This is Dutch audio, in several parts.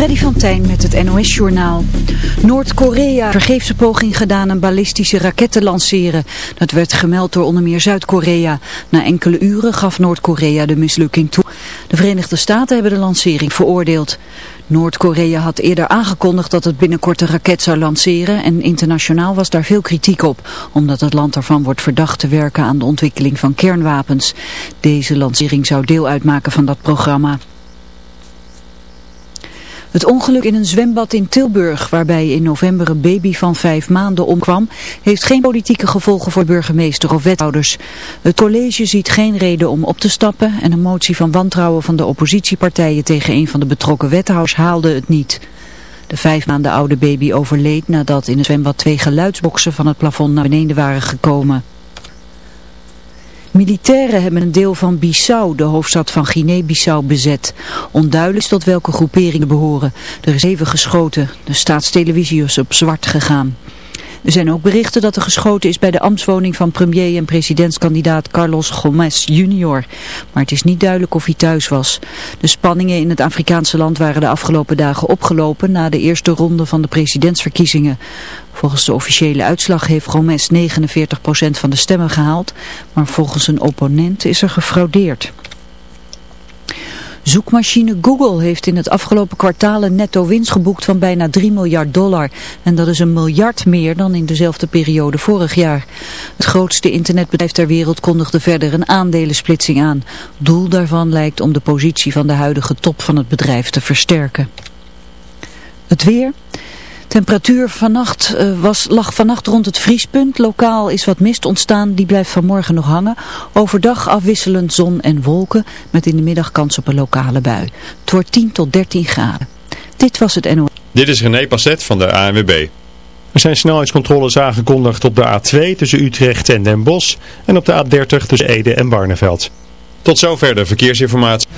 Freddy van Tijn met het NOS-journaal. Noord-Korea vergeefse poging gedaan een ballistische raket te lanceren. Dat werd gemeld door onder meer Zuid-Korea. Na enkele uren gaf Noord-Korea de mislukking toe. De Verenigde Staten hebben de lancering veroordeeld. Noord-Korea had eerder aangekondigd dat het binnenkort een raket zou lanceren en internationaal was daar veel kritiek op, omdat het land ervan wordt verdacht te werken aan de ontwikkeling van kernwapens. Deze lancering zou deel uitmaken van dat programma. Het ongeluk in een zwembad in Tilburg, waarbij in november een baby van vijf maanden omkwam, heeft geen politieke gevolgen voor burgemeester of wethouders. Het college ziet geen reden om op te stappen en een motie van wantrouwen van de oppositiepartijen tegen een van de betrokken wethouders haalde het niet. De vijf maanden oude baby overleed nadat in het zwembad twee geluidsboksen van het plafond naar beneden waren gekomen. Militairen hebben een deel van Bissau, de hoofdstad van Guinea-Bissau, bezet. Onduidelijk is tot welke groeperingen behoren. Er is even geschoten. De staatstelevisie is op zwart gegaan. Er zijn ook berichten dat er geschoten is bij de ambtswoning van premier en presidentskandidaat Carlos Gomes junior. Maar het is niet duidelijk of hij thuis was. De spanningen in het Afrikaanse land waren de afgelopen dagen opgelopen na de eerste ronde van de presidentsverkiezingen. Volgens de officiële uitslag heeft Gomes 49% van de stemmen gehaald, maar volgens een opponent is er gefraudeerd. Zoekmachine Google heeft in het afgelopen kwartaal een netto winst geboekt van bijna 3 miljard dollar. En dat is een miljard meer dan in dezelfde periode vorig jaar. Het grootste internetbedrijf ter wereld kondigde verder een aandelensplitsing aan. Doel daarvan lijkt om de positie van de huidige top van het bedrijf te versterken. Het weer... Temperatuur vannacht uh, was, lag vannacht rond het vriespunt. Lokaal is wat mist ontstaan, die blijft vanmorgen nog hangen. Overdag afwisselend zon en wolken, met in de middag kans op een lokale bui. Het wordt 10 tot 13 graden. Dit was het NO. Dit is René Passet van de ANWB. Er zijn snelheidscontroles aangekondigd op de A2 tussen Utrecht en Den Bosch en op de A30 tussen Ede en Barneveld. Tot zover de verkeersinformatie.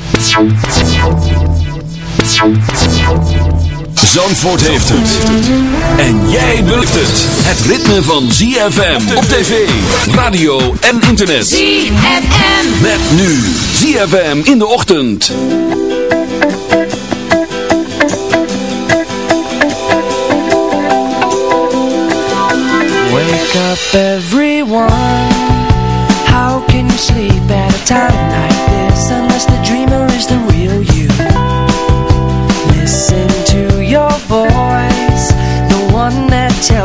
Zandvoort heeft het. En jij beleeft het. Het ritme van ZFM op tv, radio en internet. ZFM. Met nu ZFM in de ochtend. Wake up everyone. How can you sleep at a time like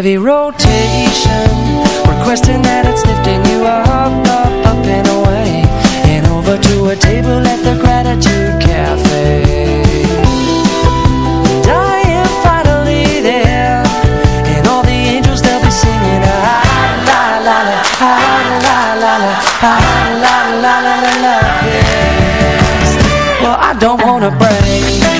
heavy rotation Requesting that it's lifting you up, up, up and away And over to a table at the Gratitude Cafe am finally there And all the angels they'll be singing ah, la la la, ah, la la la, ah, la la la la la yes. Well I don't wanna break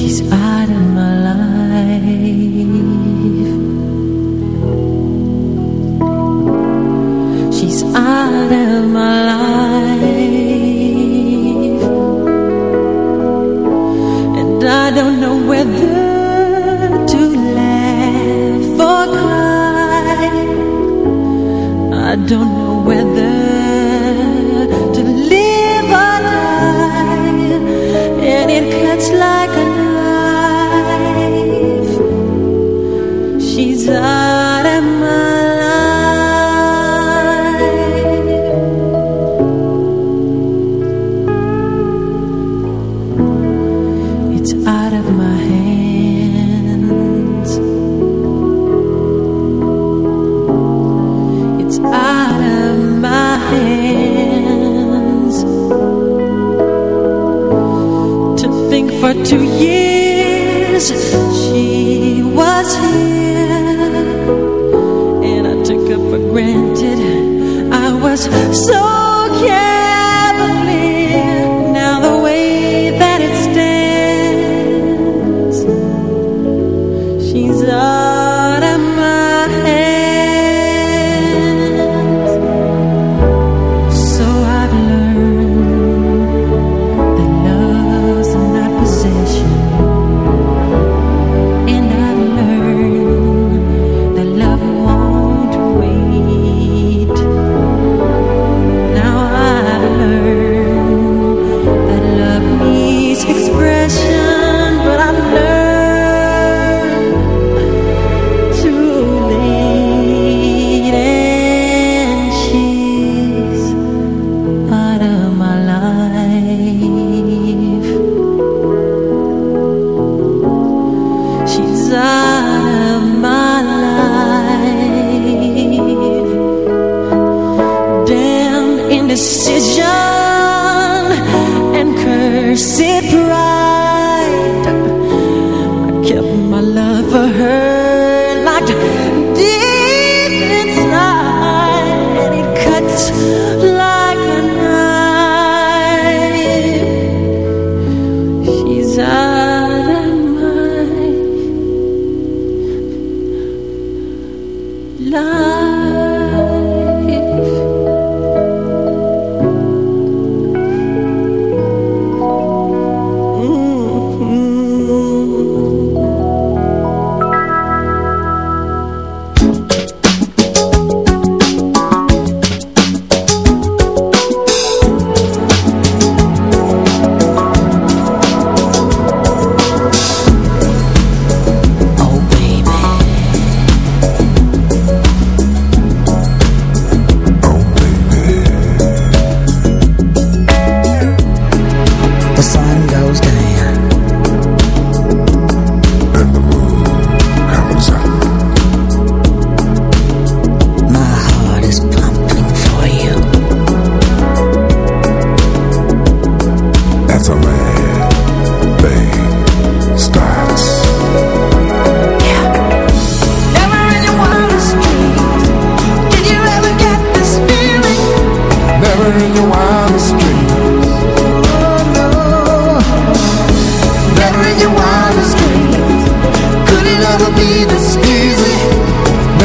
she's out of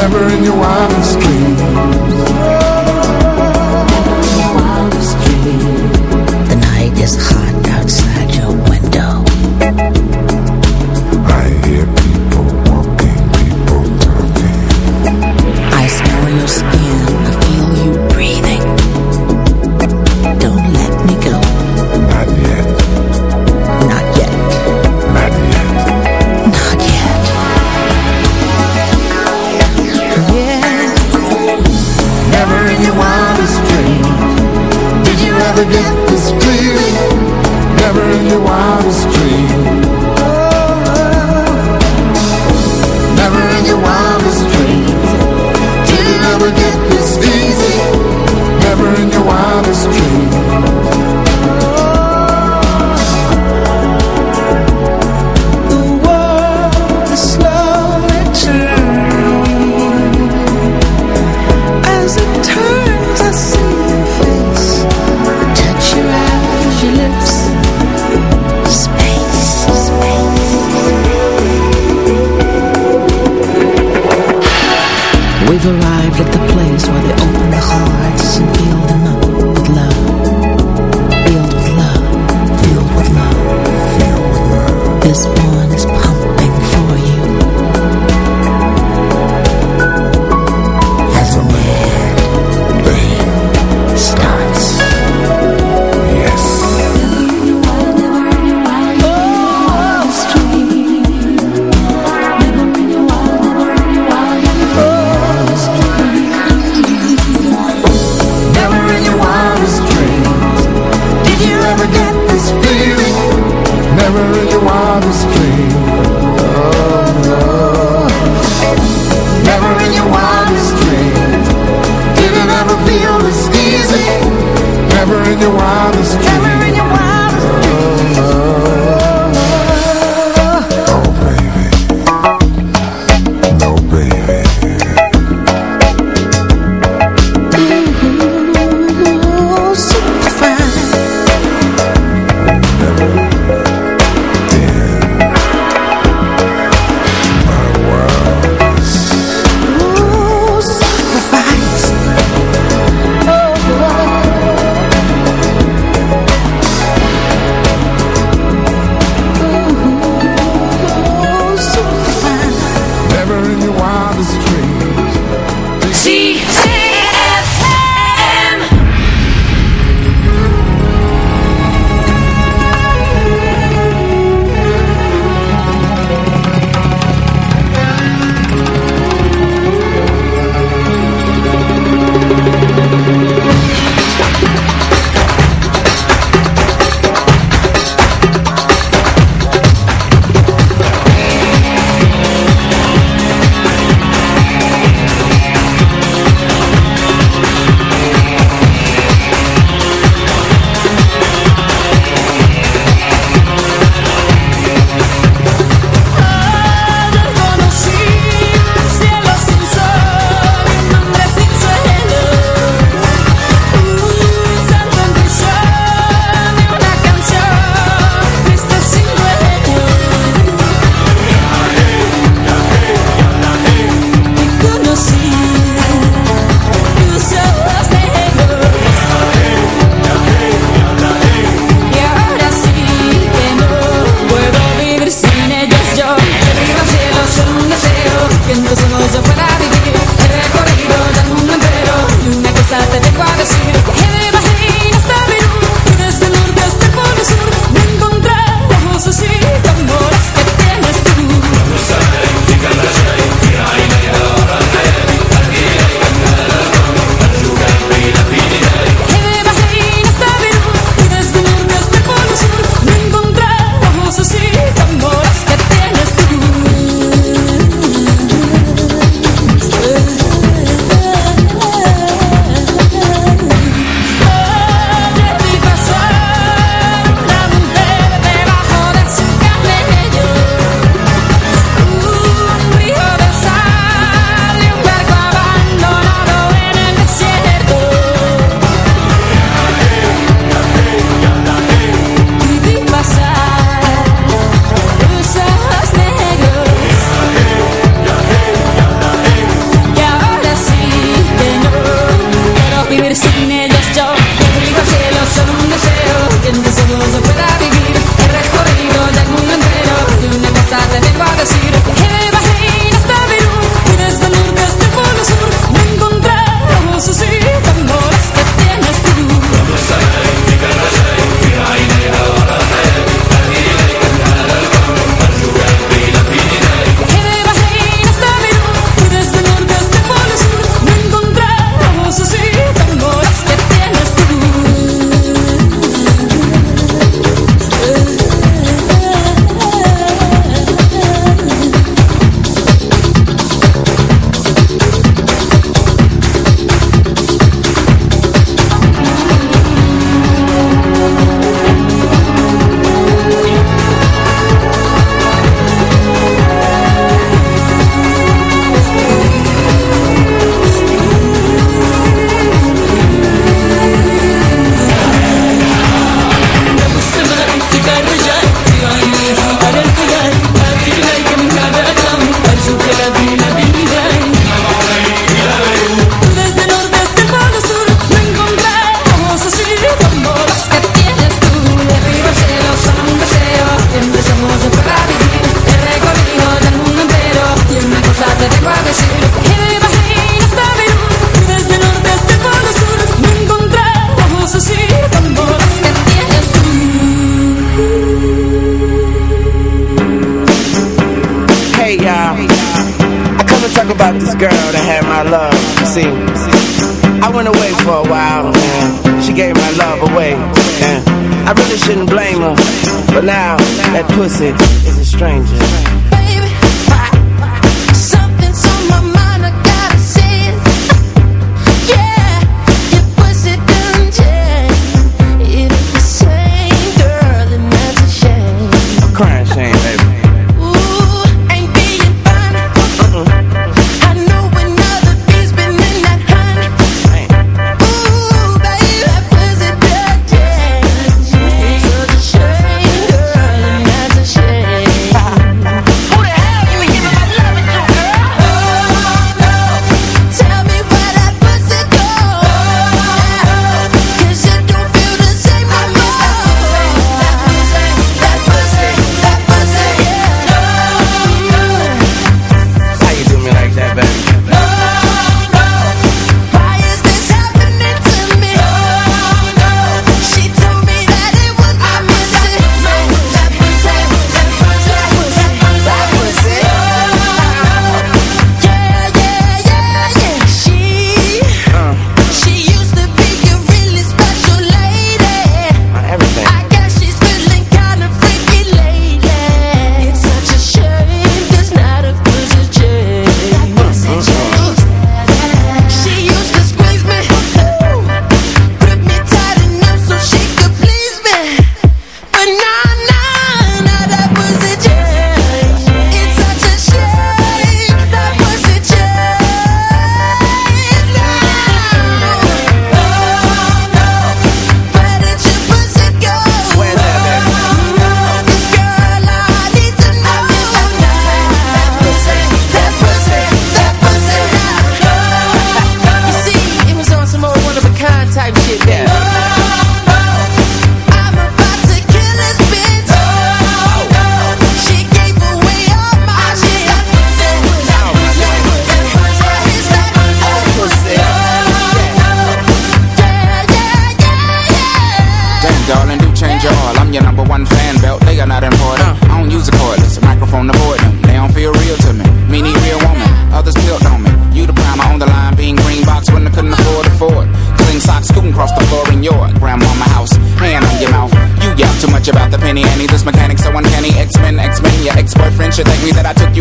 Never in your wildest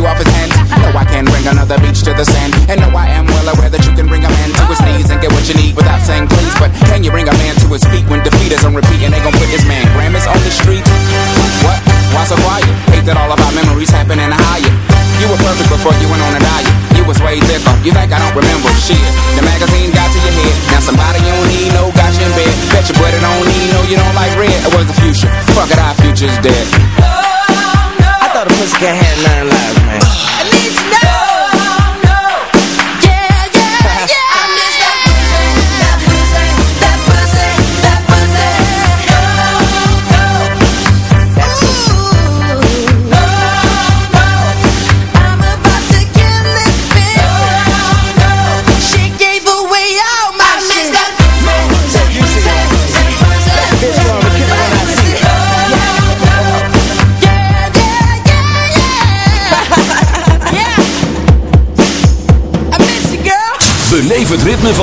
off his hands. No, I can't bring another beach to the sand.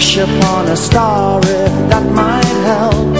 wish upon a star if that might help.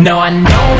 No, I know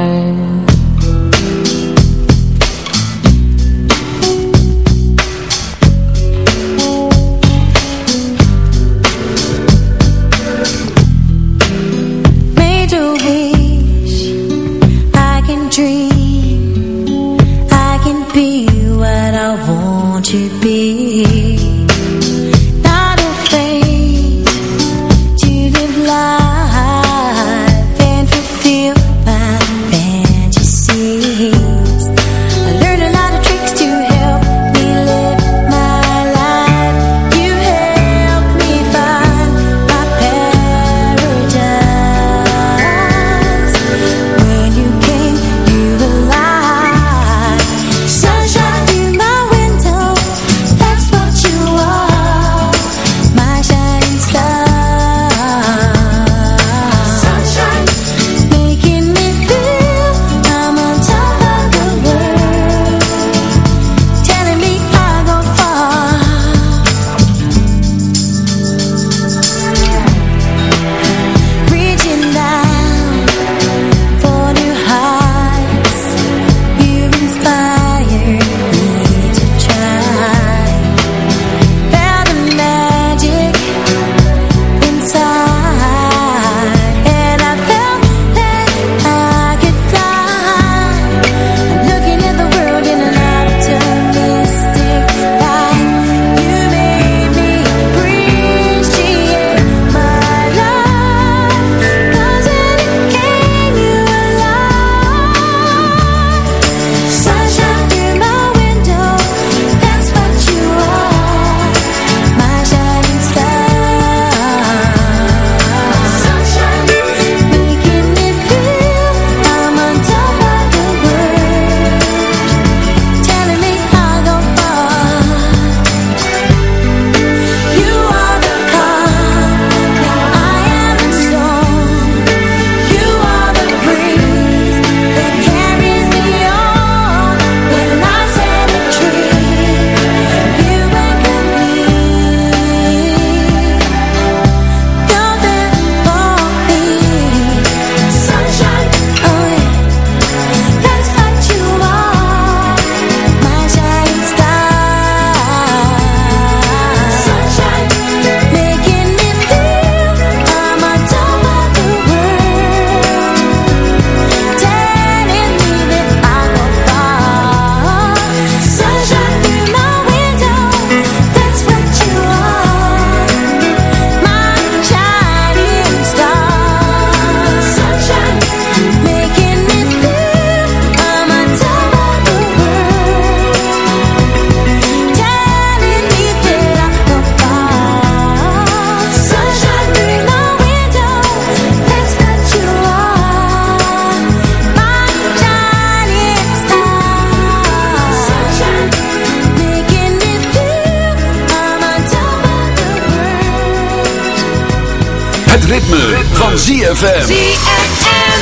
ZFM. ZFM.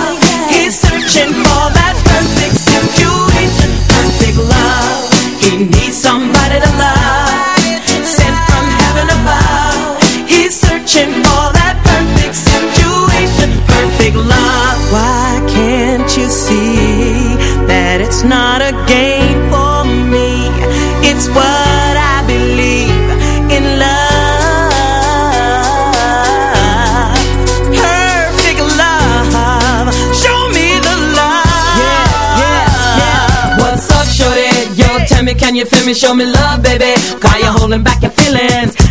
It's not a game for me? It's what I believe in love. Perfect love. Show me the love. Yeah, yeah, yeah. What's up, shorty? Yo, tell me, can you feel me? Show me love, baby. Got you holding back your feelings.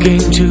came to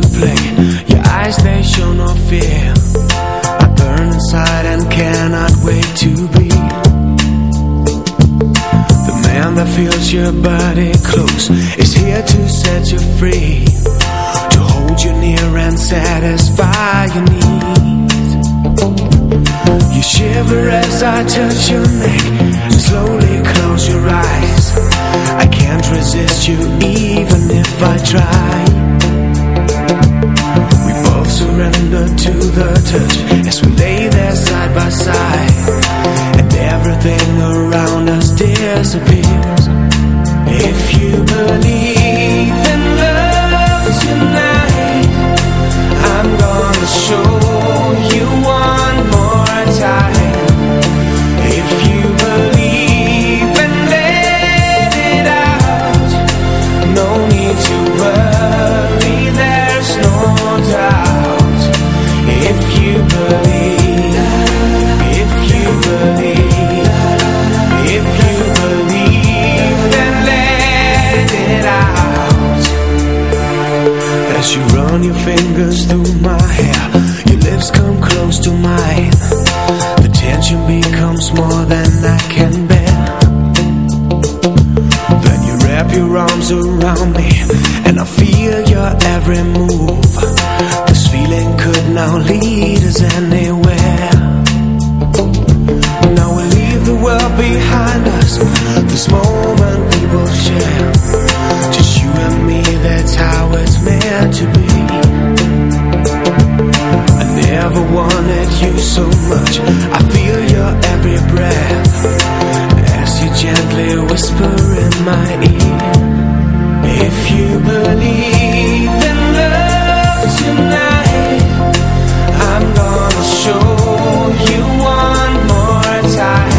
behind us. This moment we will share. Just you and me, that's how it's meant to be. I never wanted you so much. I feel your every breath as you gently whisper in my ear. If you believe in love tonight, I'm gonna show you one more time.